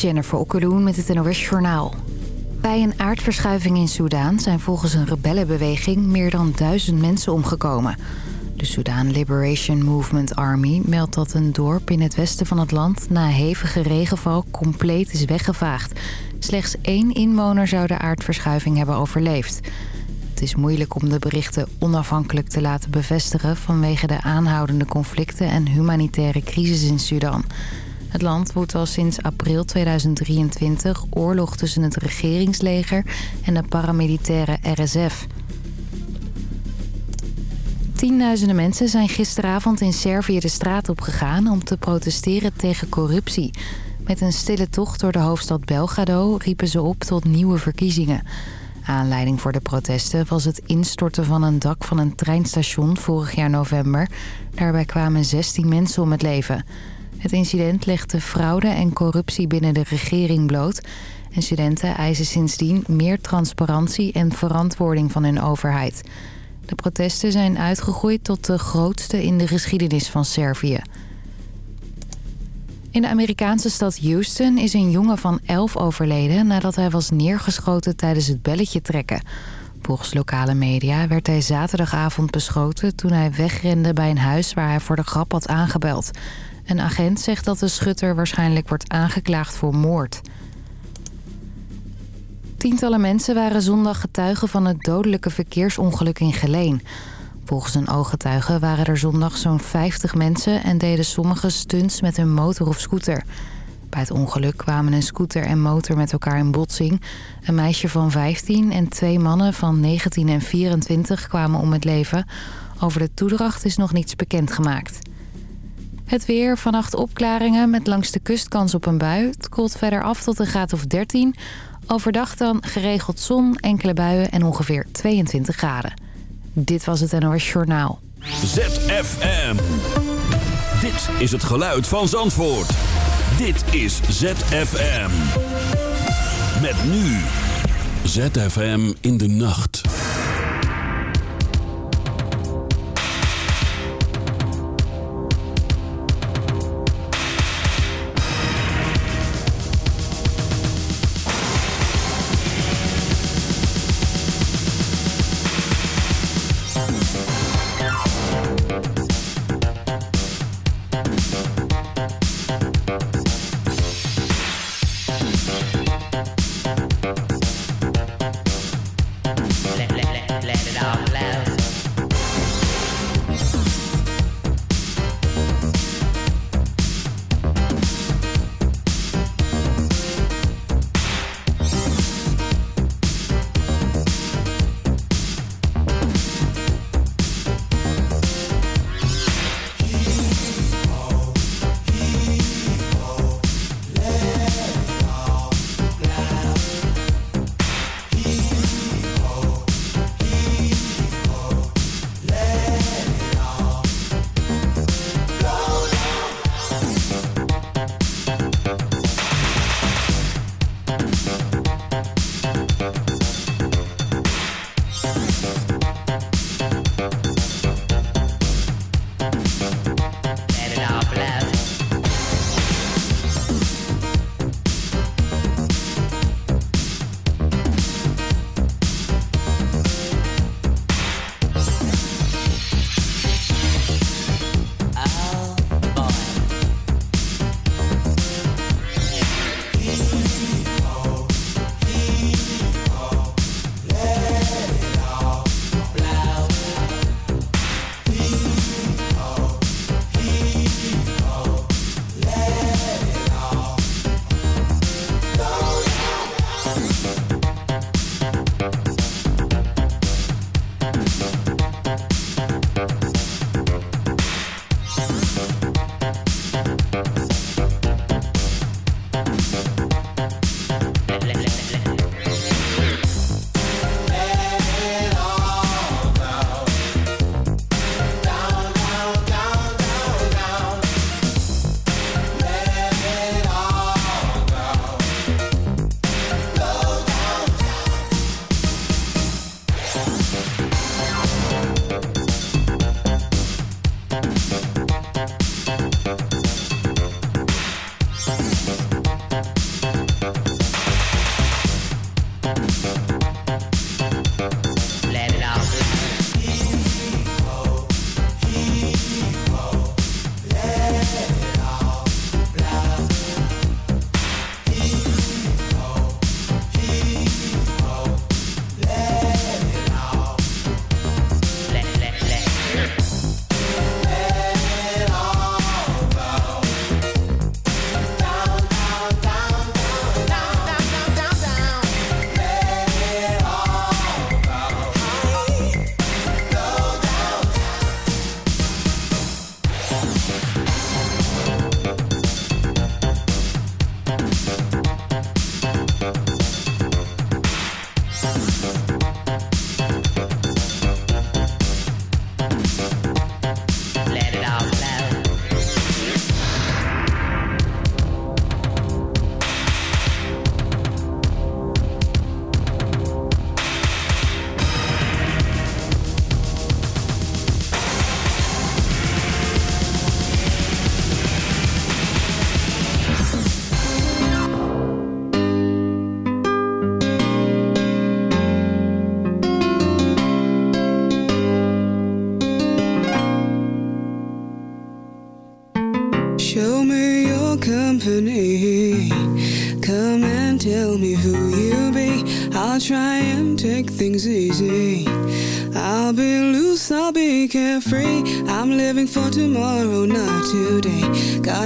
Jennifer Okkeloen met het NOS Journaal. Bij een aardverschuiving in Soedan zijn volgens een rebellenbeweging meer dan duizend mensen omgekomen. De Sudan Liberation Movement Army meldt dat een dorp in het westen van het land na hevige regenval compleet is weggevaagd. Slechts één inwoner zou de aardverschuiving hebben overleefd. Het is moeilijk om de berichten onafhankelijk te laten bevestigen... vanwege de aanhoudende conflicten en humanitaire crisis in Sudan. Het land woedt al sinds april 2023 oorlog tussen het regeringsleger en de paramilitaire RSF. Tienduizenden mensen zijn gisteravond in Servië de straat op gegaan om te protesteren tegen corruptie. Met een stille tocht door de hoofdstad Belgrado riepen ze op tot nieuwe verkiezingen. Aanleiding voor de protesten was het instorten van een dak van een treinstation vorig jaar november. Daarbij kwamen 16 mensen om het leven. Het incident legde fraude en corruptie binnen de regering bloot. En studenten eisen sindsdien meer transparantie en verantwoording van hun overheid. De protesten zijn uitgegroeid tot de grootste in de geschiedenis van Servië. In de Amerikaanse stad Houston is een jongen van 11 overleden... nadat hij was neergeschoten tijdens het belletje trekken. Volgens lokale media werd hij zaterdagavond beschoten... toen hij wegrende bij een huis waar hij voor de grap had aangebeld. Een agent zegt dat de schutter waarschijnlijk wordt aangeklaagd voor moord. Tientallen mensen waren zondag getuigen van het dodelijke verkeersongeluk in Geleen. Volgens een ooggetuige waren er zondag zo'n 50 mensen... en deden sommige stunts met hun motor of scooter. Bij het ongeluk kwamen een scooter en motor met elkaar in botsing. Een meisje van 15 en twee mannen van 19 en 24 kwamen om het leven. Over de toedracht is nog niets bekendgemaakt. Het weer, vannacht opklaringen met langs de kust kans op een bui. Het koelt verder af tot een graad of 13. Overdag dan geregeld zon, enkele buien en ongeveer 22 graden. Dit was het NOS Journaal. ZFM. Dit is het geluid van Zandvoort. Dit is ZFM. Met nu. ZFM in de nacht.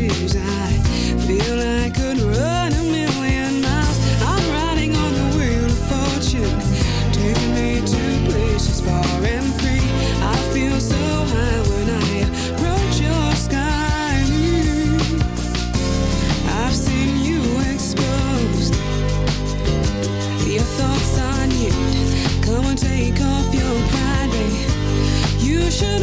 Energies. I feel I could run a million miles. I'm riding on the wheel of fortune, taking me to places far and free. I feel so high when I approach your sky. I've seen you exposed. Your thoughts on you. Come and take off your pride, babe. You should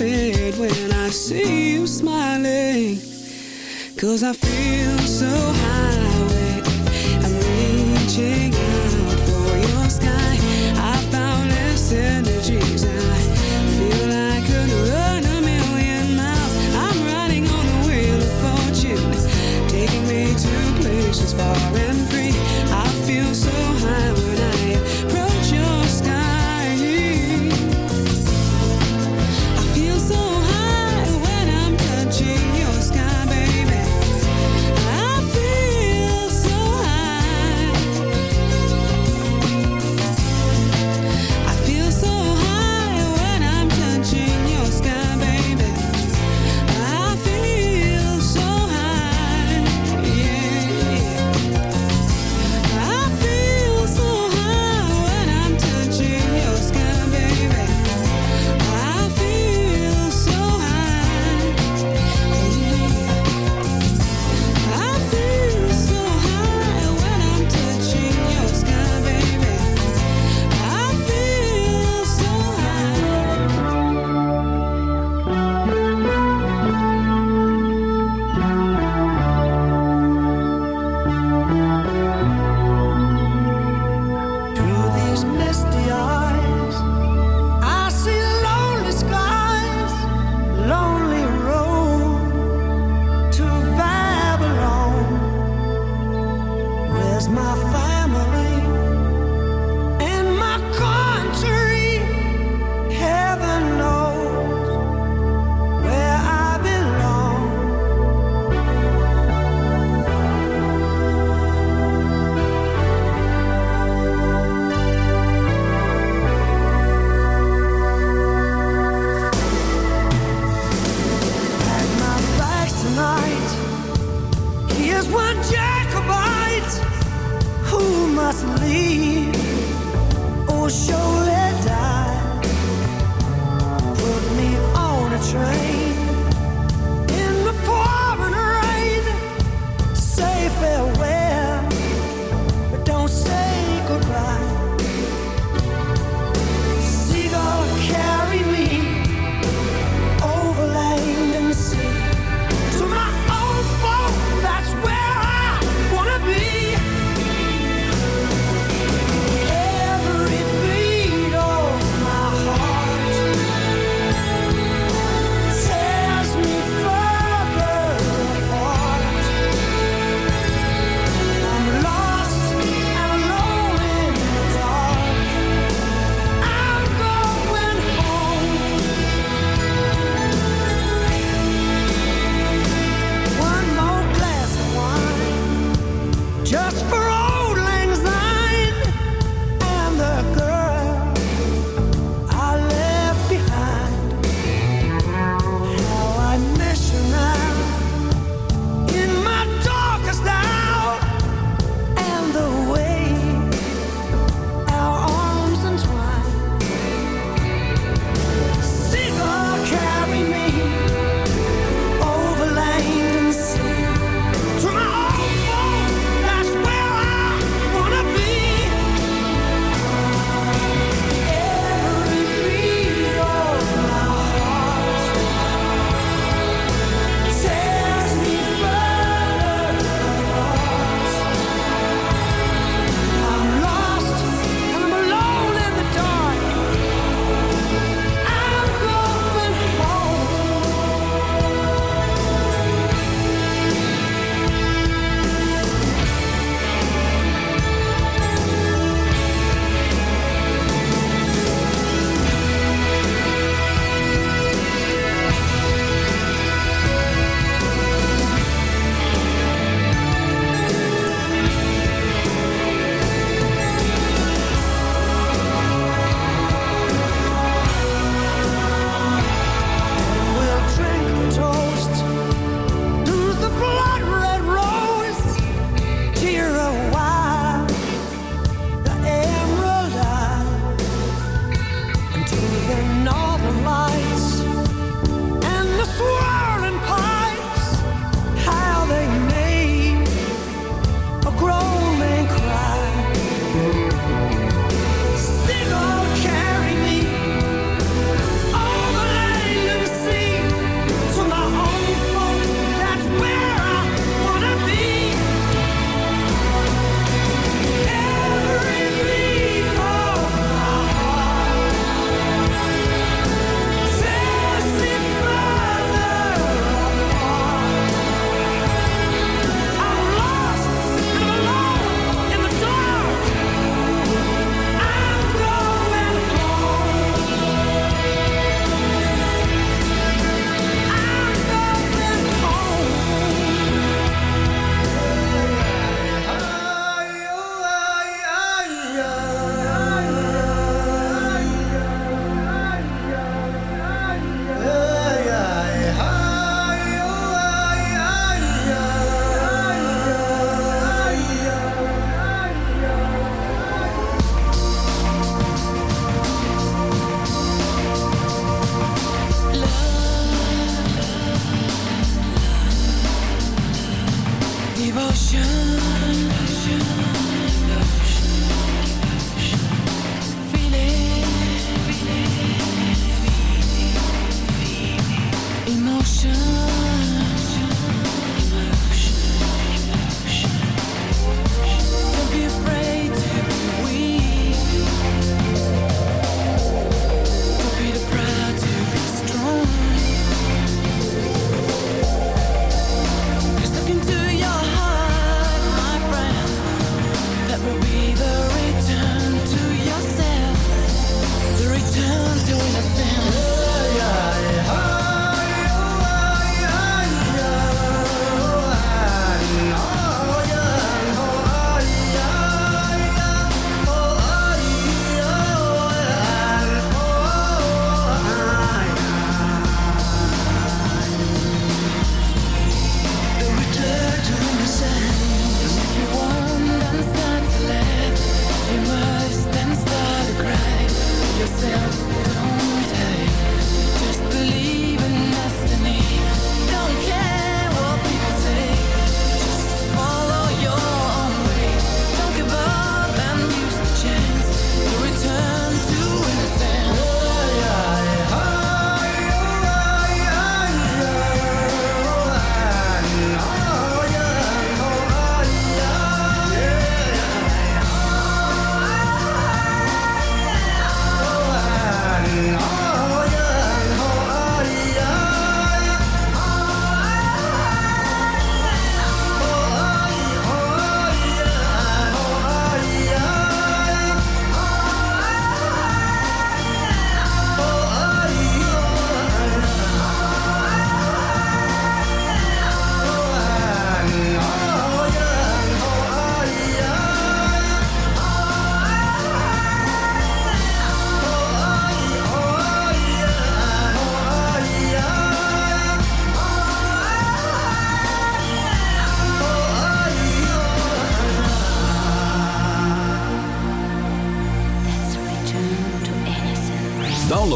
prepared when I see you smiling. Cause I feel so high, I'm reaching out for your sky. I've boundless energies, I feel like I could run a million miles. I'm riding on the wheel of fortune, taking me to places far and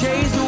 Chase away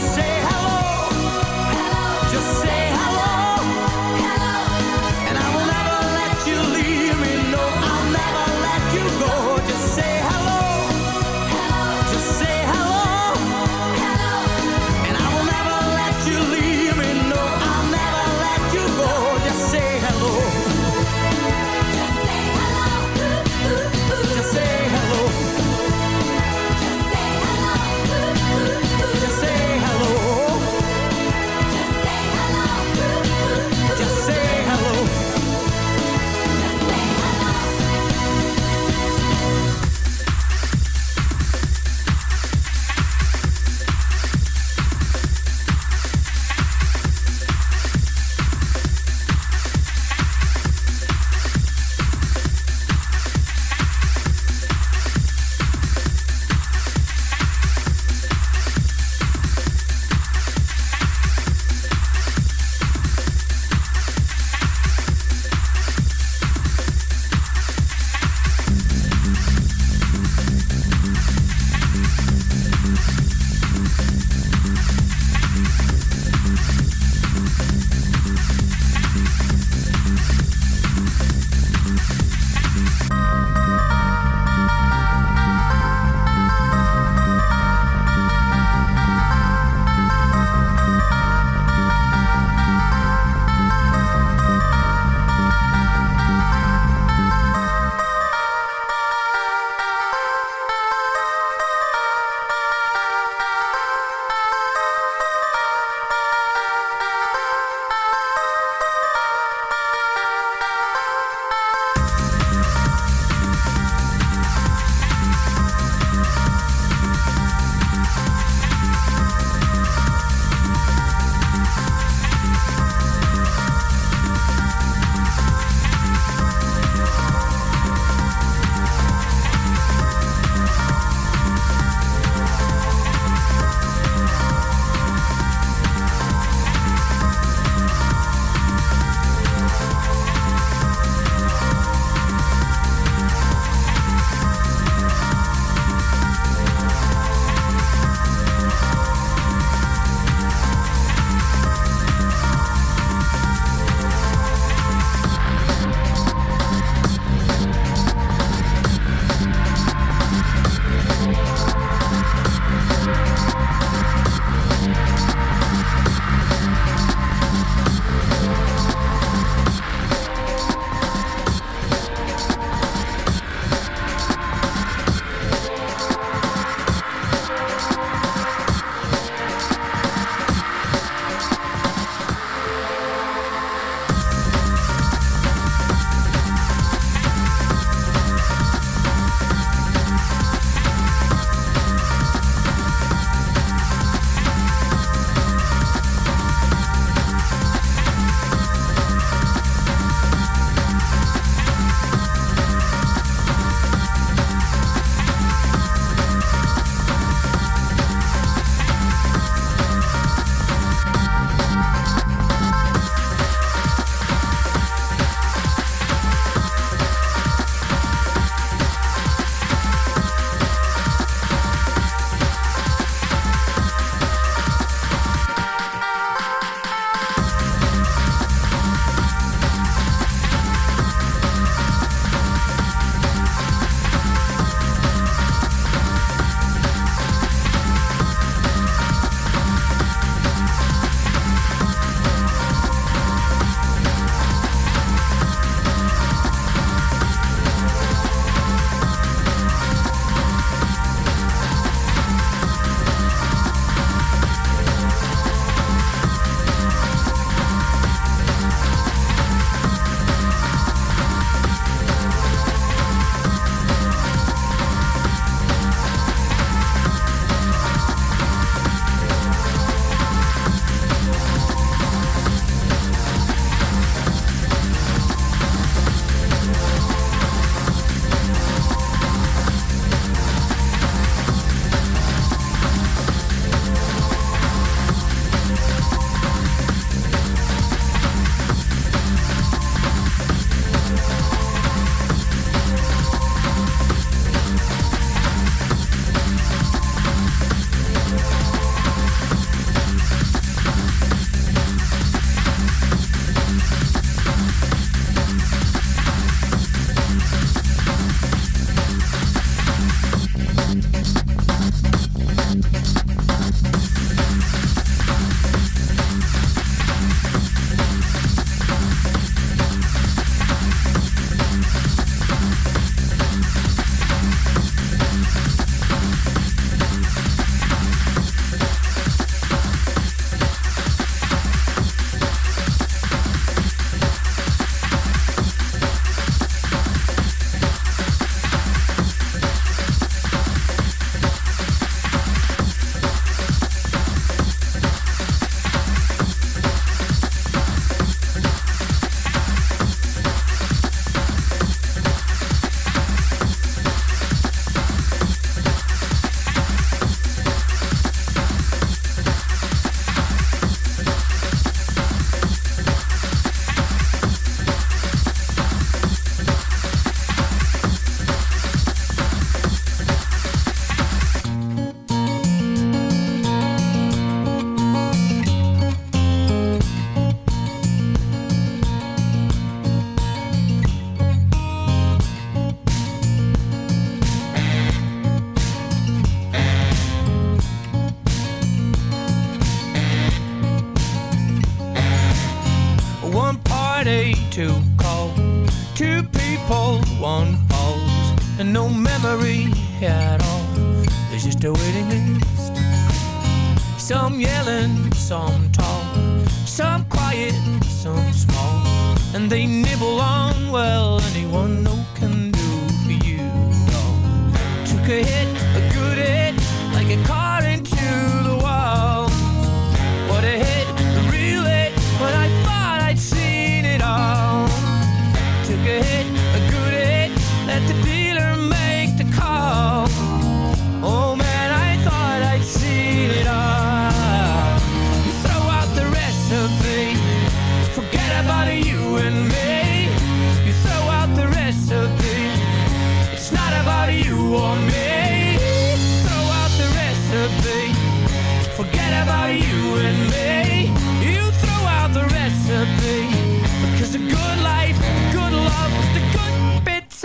Say hello. Just say hello.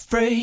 free.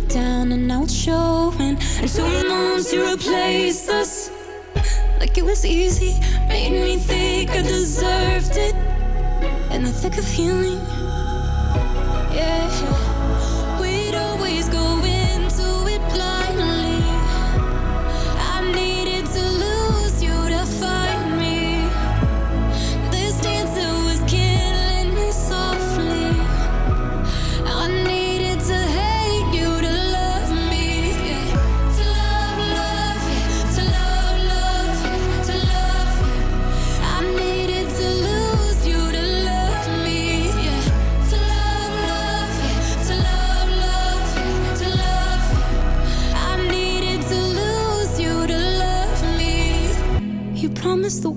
me down and out showing. And two months to replace us. Like it was easy, made me think I deserved it. In the thick of healing, yeah.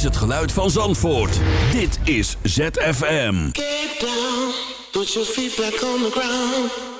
is het geluid van Zandvoort. Dit is ZFM. Get down, put your feet back on the ground.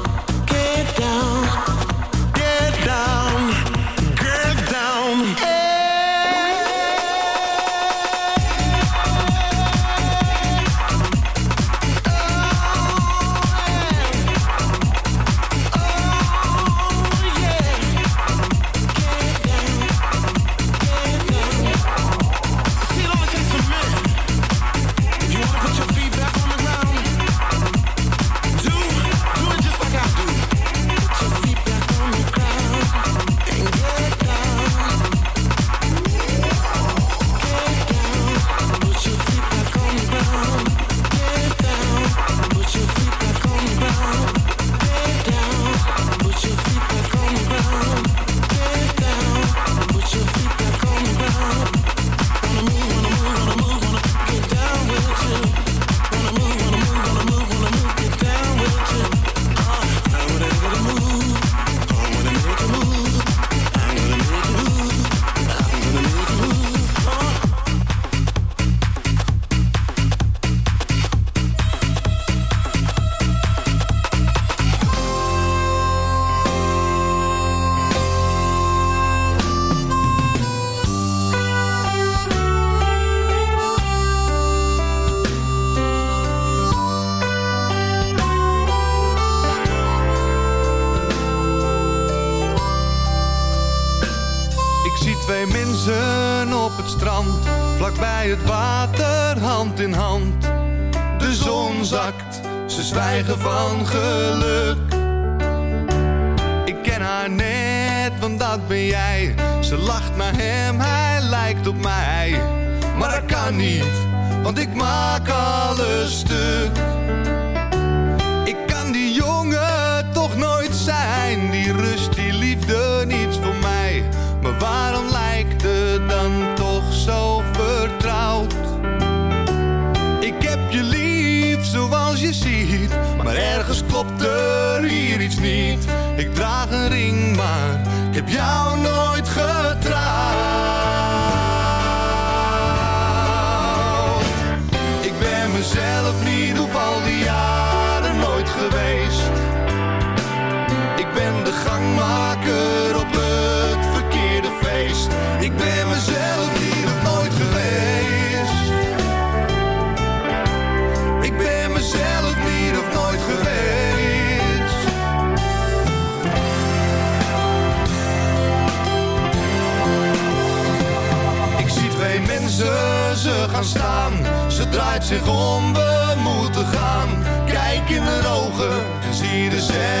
zich om, we moeten gaan. Kijk in de ogen en zie de zee.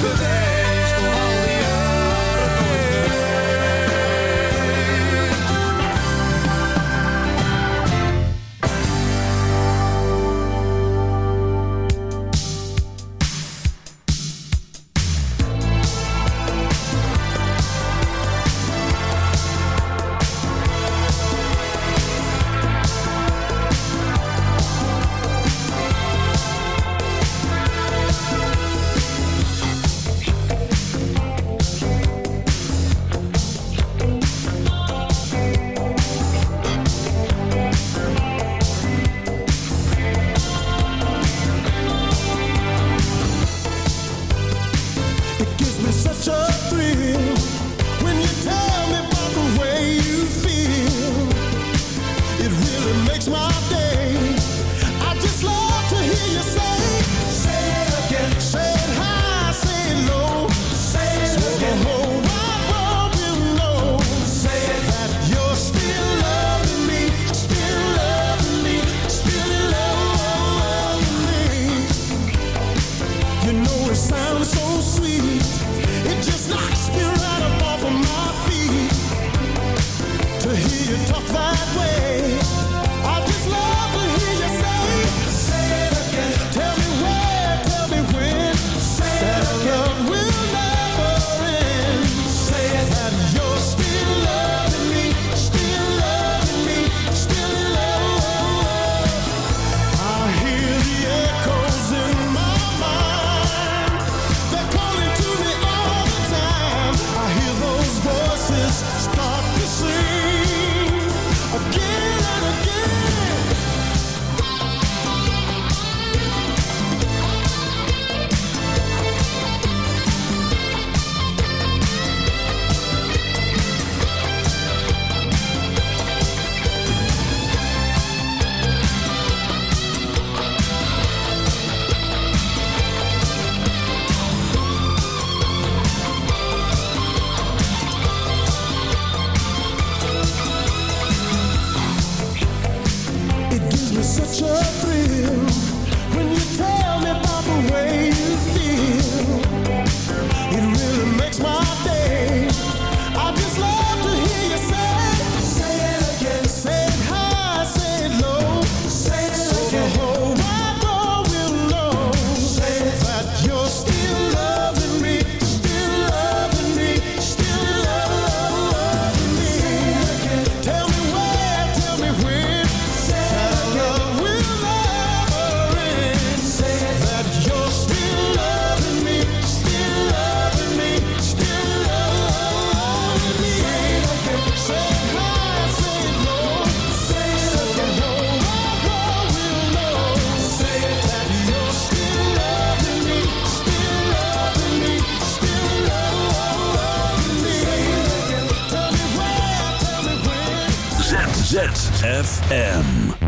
today. ZFM.